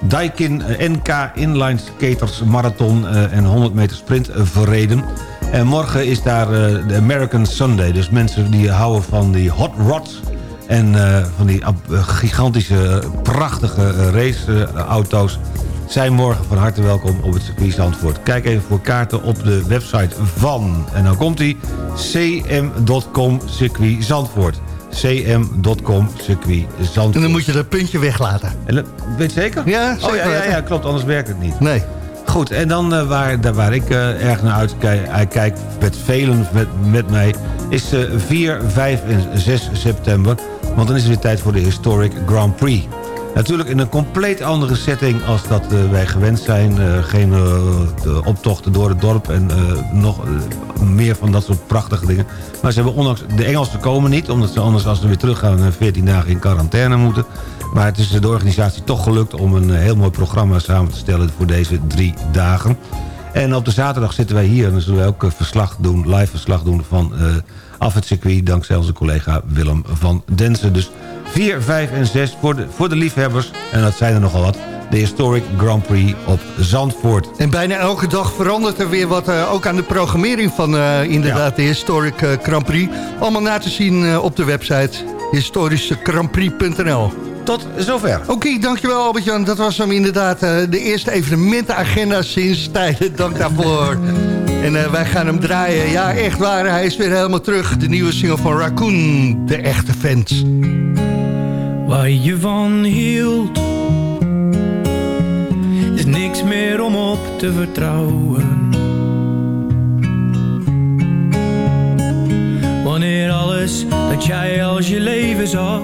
[SPEAKER 7] Daikin eh, NK Inline Skaters Marathon eh, en 100 meter sprint eh, verreden. En morgen is daar de American Sunday. Dus mensen die houden van die hot rods... en van die gigantische, prachtige raceauto's... zijn morgen van harte welkom op het circuit Zandvoort. Kijk even voor kaarten op de website van... en dan komt hij cm.com circuit Zandvoort. cm.com circuit Zandvoort.
[SPEAKER 12] En dan moet je dat puntje weglaten.
[SPEAKER 7] En, dat- weet je zeker?
[SPEAKER 12] Ja,
[SPEAKER 7] oh,
[SPEAKER 12] zeker
[SPEAKER 7] ja, ja,
[SPEAKER 12] weten.
[SPEAKER 7] ja, klopt, anders werkt het niet.
[SPEAKER 12] Nee.
[SPEAKER 7] Goed, en dan eh, waar, daar waar ik eh, erg naar uitkijk, met velen met, met mij... is eh 4, 5 en 6 september. Want dan is het weer tijd voor de Historic Grand Prix. Natuurlijk in een compleet andere setting als dat eh, wij gewend zijn. Eh, geen eh, optochten door het dorp en nog meer van dat soort prachtige dingen. Maar ze hebben ondanks... De Engelsen komen niet, omdat ze anders als ze weer teruggaan... eh, 14 dagen in quarantaine moeten. Maar het is de organisatie toch gelukt om een heel mooi programma samen te stellen... voor deze drie dagen. En op de zaterdag zitten wij hier en dan zullen wij ook verslag doen, live verslag doen van eh, af het circuit... dankzij onze collega Willem van Densen. Dus 4, 5 en 6 voor de, voor de liefhebbers, en dat zijn er nogal wat... de Historic Grand Prix op Zandvoort.
[SPEAKER 12] En bijna elke dag verandert er weer wat, eh, ook aan de programmering van eh, inderdaad de Historic eh, Grand Prix. Allemaal na te zien op de website historischegrandprix.nl.
[SPEAKER 7] Tot zover.
[SPEAKER 12] Oké, dankjewel Albert-Jan. Dat was hem inderdaad de eerste evenementenagenda sinds tijden. Dank daarvoor. En wij gaan hem draaien. Ja, echt waar. Hij is weer helemaal terug. De nieuwe single van Raccoon. De echte fans.
[SPEAKER 14] Waar je van hield. Is niks meer om op te vertrouwen. Wanneer alles dat jij als je leven zag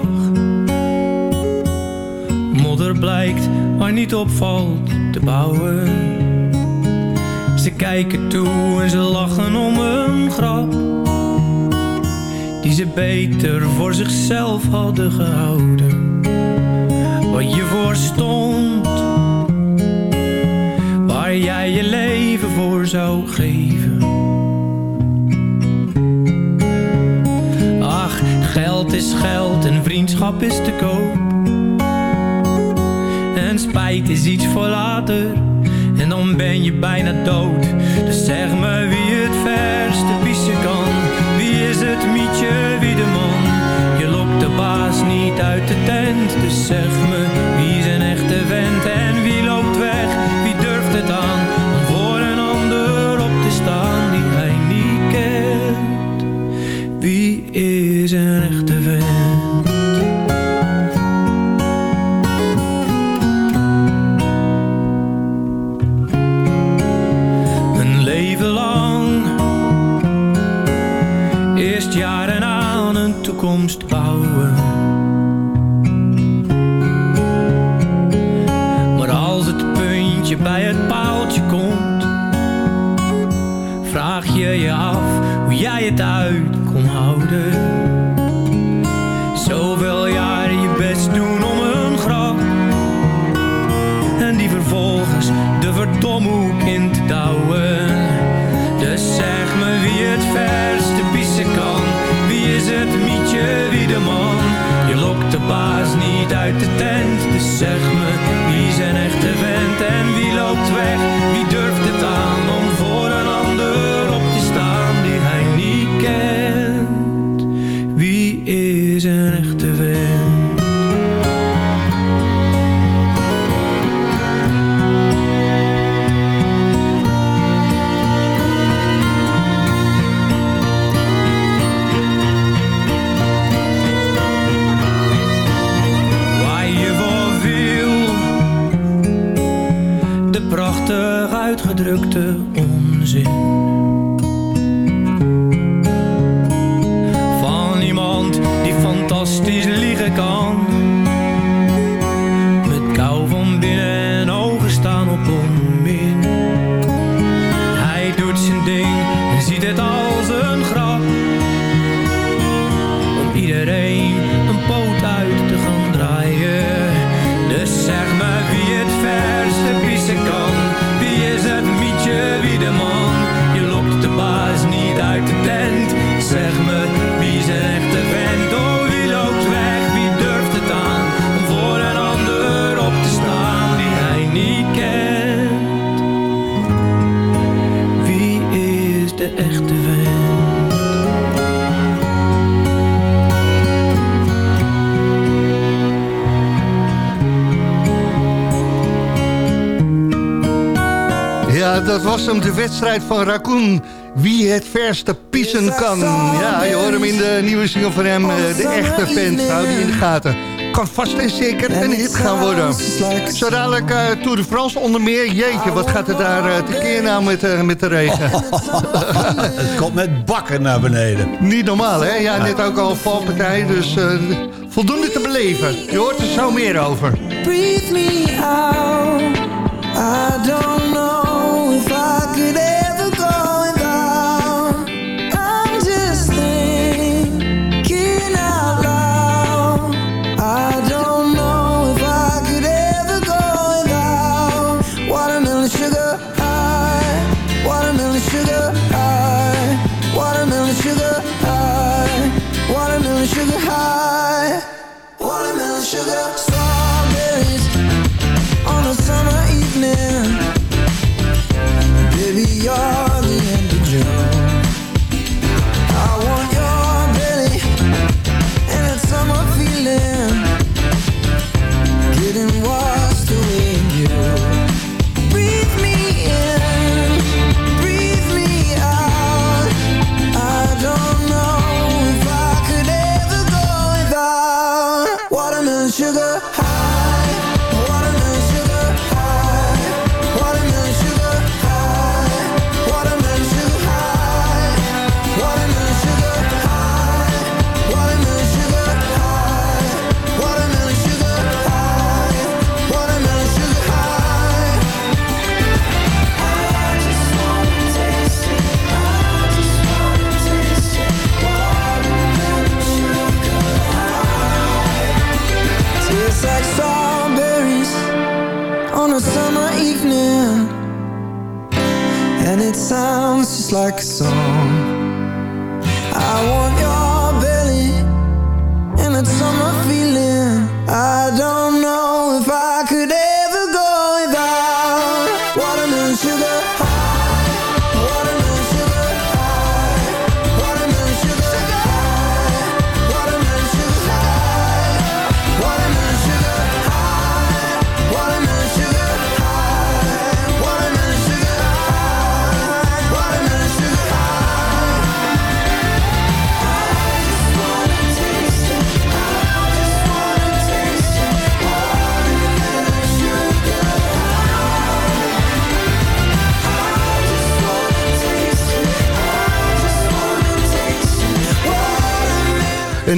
[SPEAKER 14] Modder blijkt maar niet opvalt te bouwen. Ze kijken toe en ze lachen om een grap ze beter voor zichzelf hadden gehouden Wat je voor stond Waar jij je leven voor zou geven Ach, geld is geld en vriendschap is te koop. En spijt is iets voor later. En dan ben je bijna dood. Dus zeg me wie het verste pissen kan. Is het mietje, wie de man? Je lokt de baas niet uit de tent. Dus zeg me
[SPEAKER 12] wedstrijd van Raccoon. Wie het verste pissen kan. Ja, je hoort hem in de nieuwe single van hem, eh, de echte vent. Hou die in de gaten. Kan vast en zeker een hit gaan worden. Zo dadelijk uh, Tour de France onder meer. Jeetje, wat gaat er daar uh, tekeer nou met, uh, met de regen?
[SPEAKER 7] Het komt met bakken naar beneden.
[SPEAKER 12] Niet normaal, hè? Ja, net ook al een valpartij, dus voldoende te beleven. Je hoort er zo meer over.
[SPEAKER 6] Breathe me out. I don't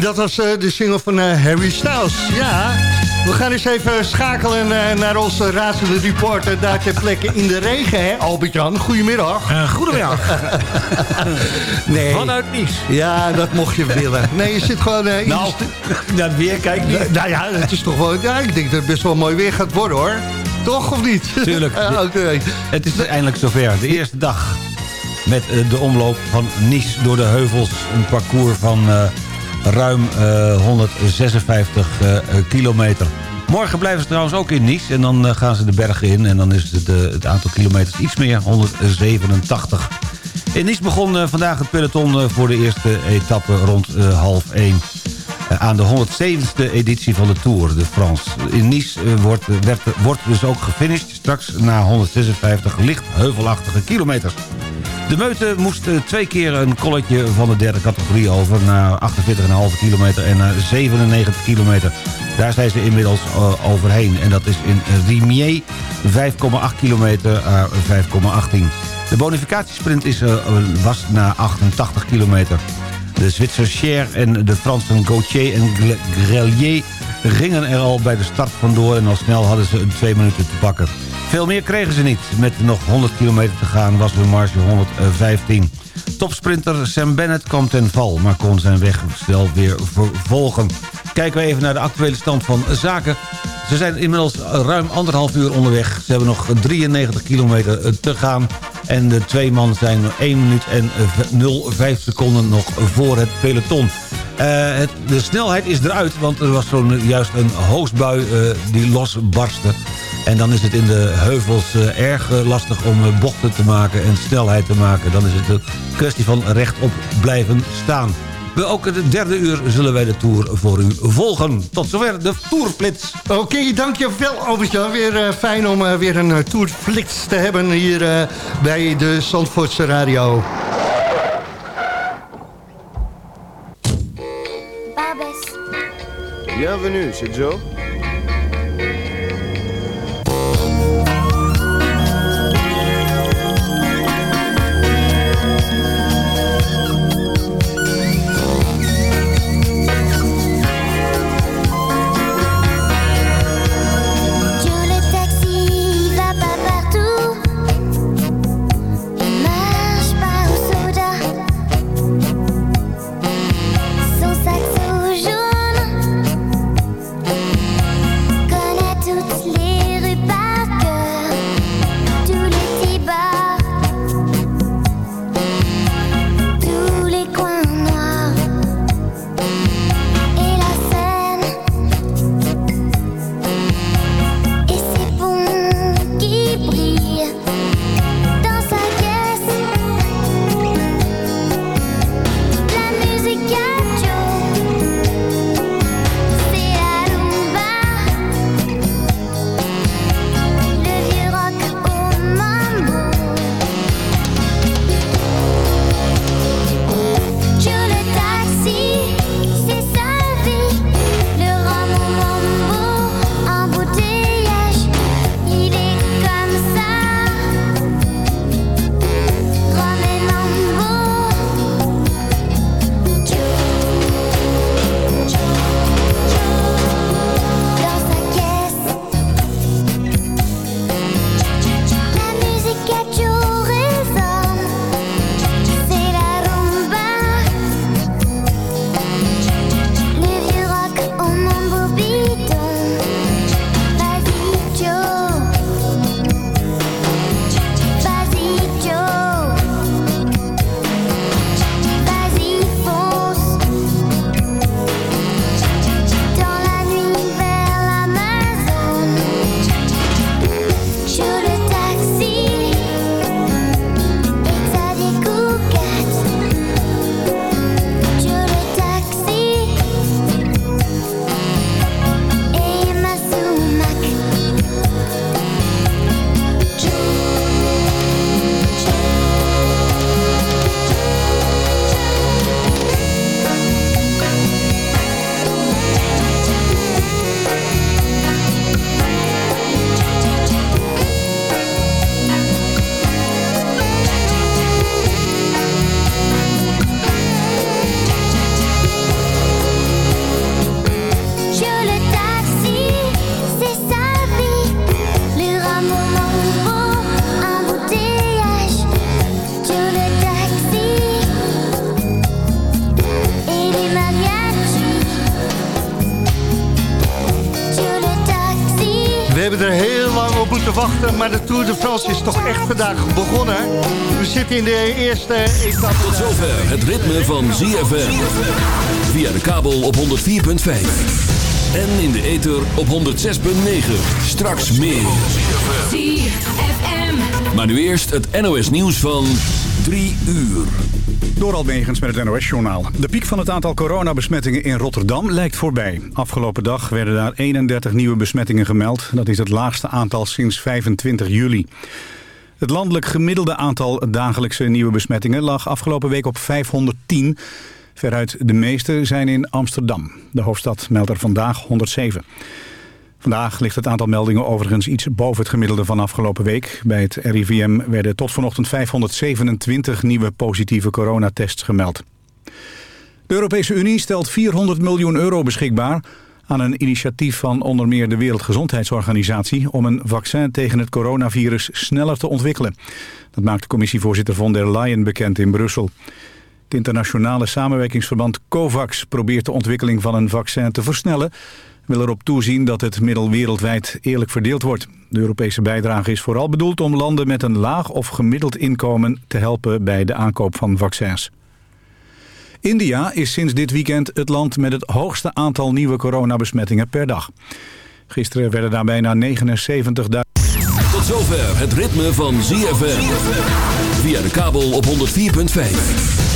[SPEAKER 12] dat was eh, de single van eh, Harry Styles. Ja, we gaan eens even schakelen eh, naar onze razende reporter... daar ter plekke in de regen, hè? Albert-Jan, goedemiddag.
[SPEAKER 7] goedemiddag.
[SPEAKER 12] nee.
[SPEAKER 7] Vanuit Nice.
[SPEAKER 12] Ja, dat mocht je willen. Nee, je zit gewoon in
[SPEAKER 7] Nou, dat weer kijk niet.
[SPEAKER 12] Nou ja, het is toch wel... Ja, ik denk dat het best wel mooi weer gaat worden, hoor. Toch, of niet?
[SPEAKER 7] Tuurlijk.
[SPEAKER 12] Ah.
[SPEAKER 7] Het is eindelijk zover. De eerste dag met de omloop van Nice door de heuvels. Een parcours van ruim eh, 156 eh, eh, kilometer. Morgen blijven ze trouwens ook in Nice. En dan eh, gaan ze de bergen in. En dan is het, eh, het aantal kilometers iets meer, 187. In Nice begon eh, vandaag het peloton eh, voor de eerste etappe rond eh, half 1. Eh, aan de 107e editie van de Tour de France. In Nice eh, wordt, wordt dus ook gefinished straks na 156 licht heuvelachtige kilometers. De meute moest eh, twee keer een kolletje van de derde categorie over... naar 48,5 kilometer en naar 97 kilometer. Daar zijn ze inmiddels eh, overheen. En dat is in Rimier 5,8 kilometer à 5,18. De bonificatiesprint is, eh, was na 88 kilometer. De Zwitser Cher en de Fransen Gauthier en Grelier gingen er al bij de start vandoor... en al snel hadden ze een twee minuten te pakken. Veel meer kregen ze niet. Met nog 100 kilometer te gaan was hun marge 115. Topsprinter Sam Bennett kwam ten val... maar kon zijn weg snel weer vervolgen. Kijken we even naar de actuele stand van zaken. Ze zijn inmiddels ruim anderhalf uur onderweg. Ze hebben nog 93 kilometer eh, te gaan. En de twee man zijn 1 minuut en eh, 0,5 seconden nog voor het peloton. Eh, de snelheid is eruit, want er was zo'n juist een hoosbui eh, die losbarstte. En dan is het in de heuvels eh, erg lastig om bochten te maken en snelheid te maken. Dan is het een kwestie van rechtop blijven staan. We ook het derde uur zullen wij de Tour voor u volgen. Tot zover de Tourflits.
[SPEAKER 12] Oké, dankjewel Albert-Jan. Weer fijn om weer een tourflits te hebben hier bij de Zandvoortse Radio.
[SPEAKER 15] Bienvenue chez Joe.
[SPEAKER 12] Te wachten, maar de Tour de France is toch echt vandaag begonnen. We zitten in de eerste etappe.
[SPEAKER 1] Tot zover het ritme van ZFM. Via de kabel op 104.5. En in de ether op 106.9. Straks meer. Maar nu eerst het NOS nieuws van 3 uur.
[SPEAKER 2] Door Almegens met het NOS-journaal. De piek van het aantal coronabesmettingen in Rotterdam lijkt voorbij. Afgelopen dag werden daar 31 nieuwe besmettingen gemeld. Dat is het laagste aantal sinds 25 juli. Het landelijk gemiddelde aantal dagelijkse nieuwe besmettingen lag afgelopen week op 510. Veruit de meeste zijn in Amsterdam. De hoofdstad meldt er vandaag 107. Vandaag ligt het aantal meldingen overigens iets boven het gemiddelde van afgelopen week. Bij het RIVM werden tot vanochtend 527 nieuwe positieve coronatests gemeld. De Europese Unie stelt 400 miljoen euro beschikbaar aan een initiatief van onder meer de Wereldgezondheidsorganisatie om een vaccin tegen het coronavirus sneller te ontwikkelen. Dat maakt commissievoorzitter von der Leyen bekend in Brussel. Het internationale samenwerkingsverband COVAX probeert de ontwikkeling van een vaccin te versnellen wil erop toezien dat het middel wereldwijd eerlijk verdeeld wordt. De Europese bijdrage is vooral bedoeld om landen met een laag of gemiddeld inkomen te helpen bij de aankoop van vaccins. India is sinds dit weekend het land met het hoogste aantal nieuwe coronabesmettingen per dag. Gisteren werden daar bijna 79.000.
[SPEAKER 1] Tot zover het ritme van ZFM. Via de kabel op 104.5.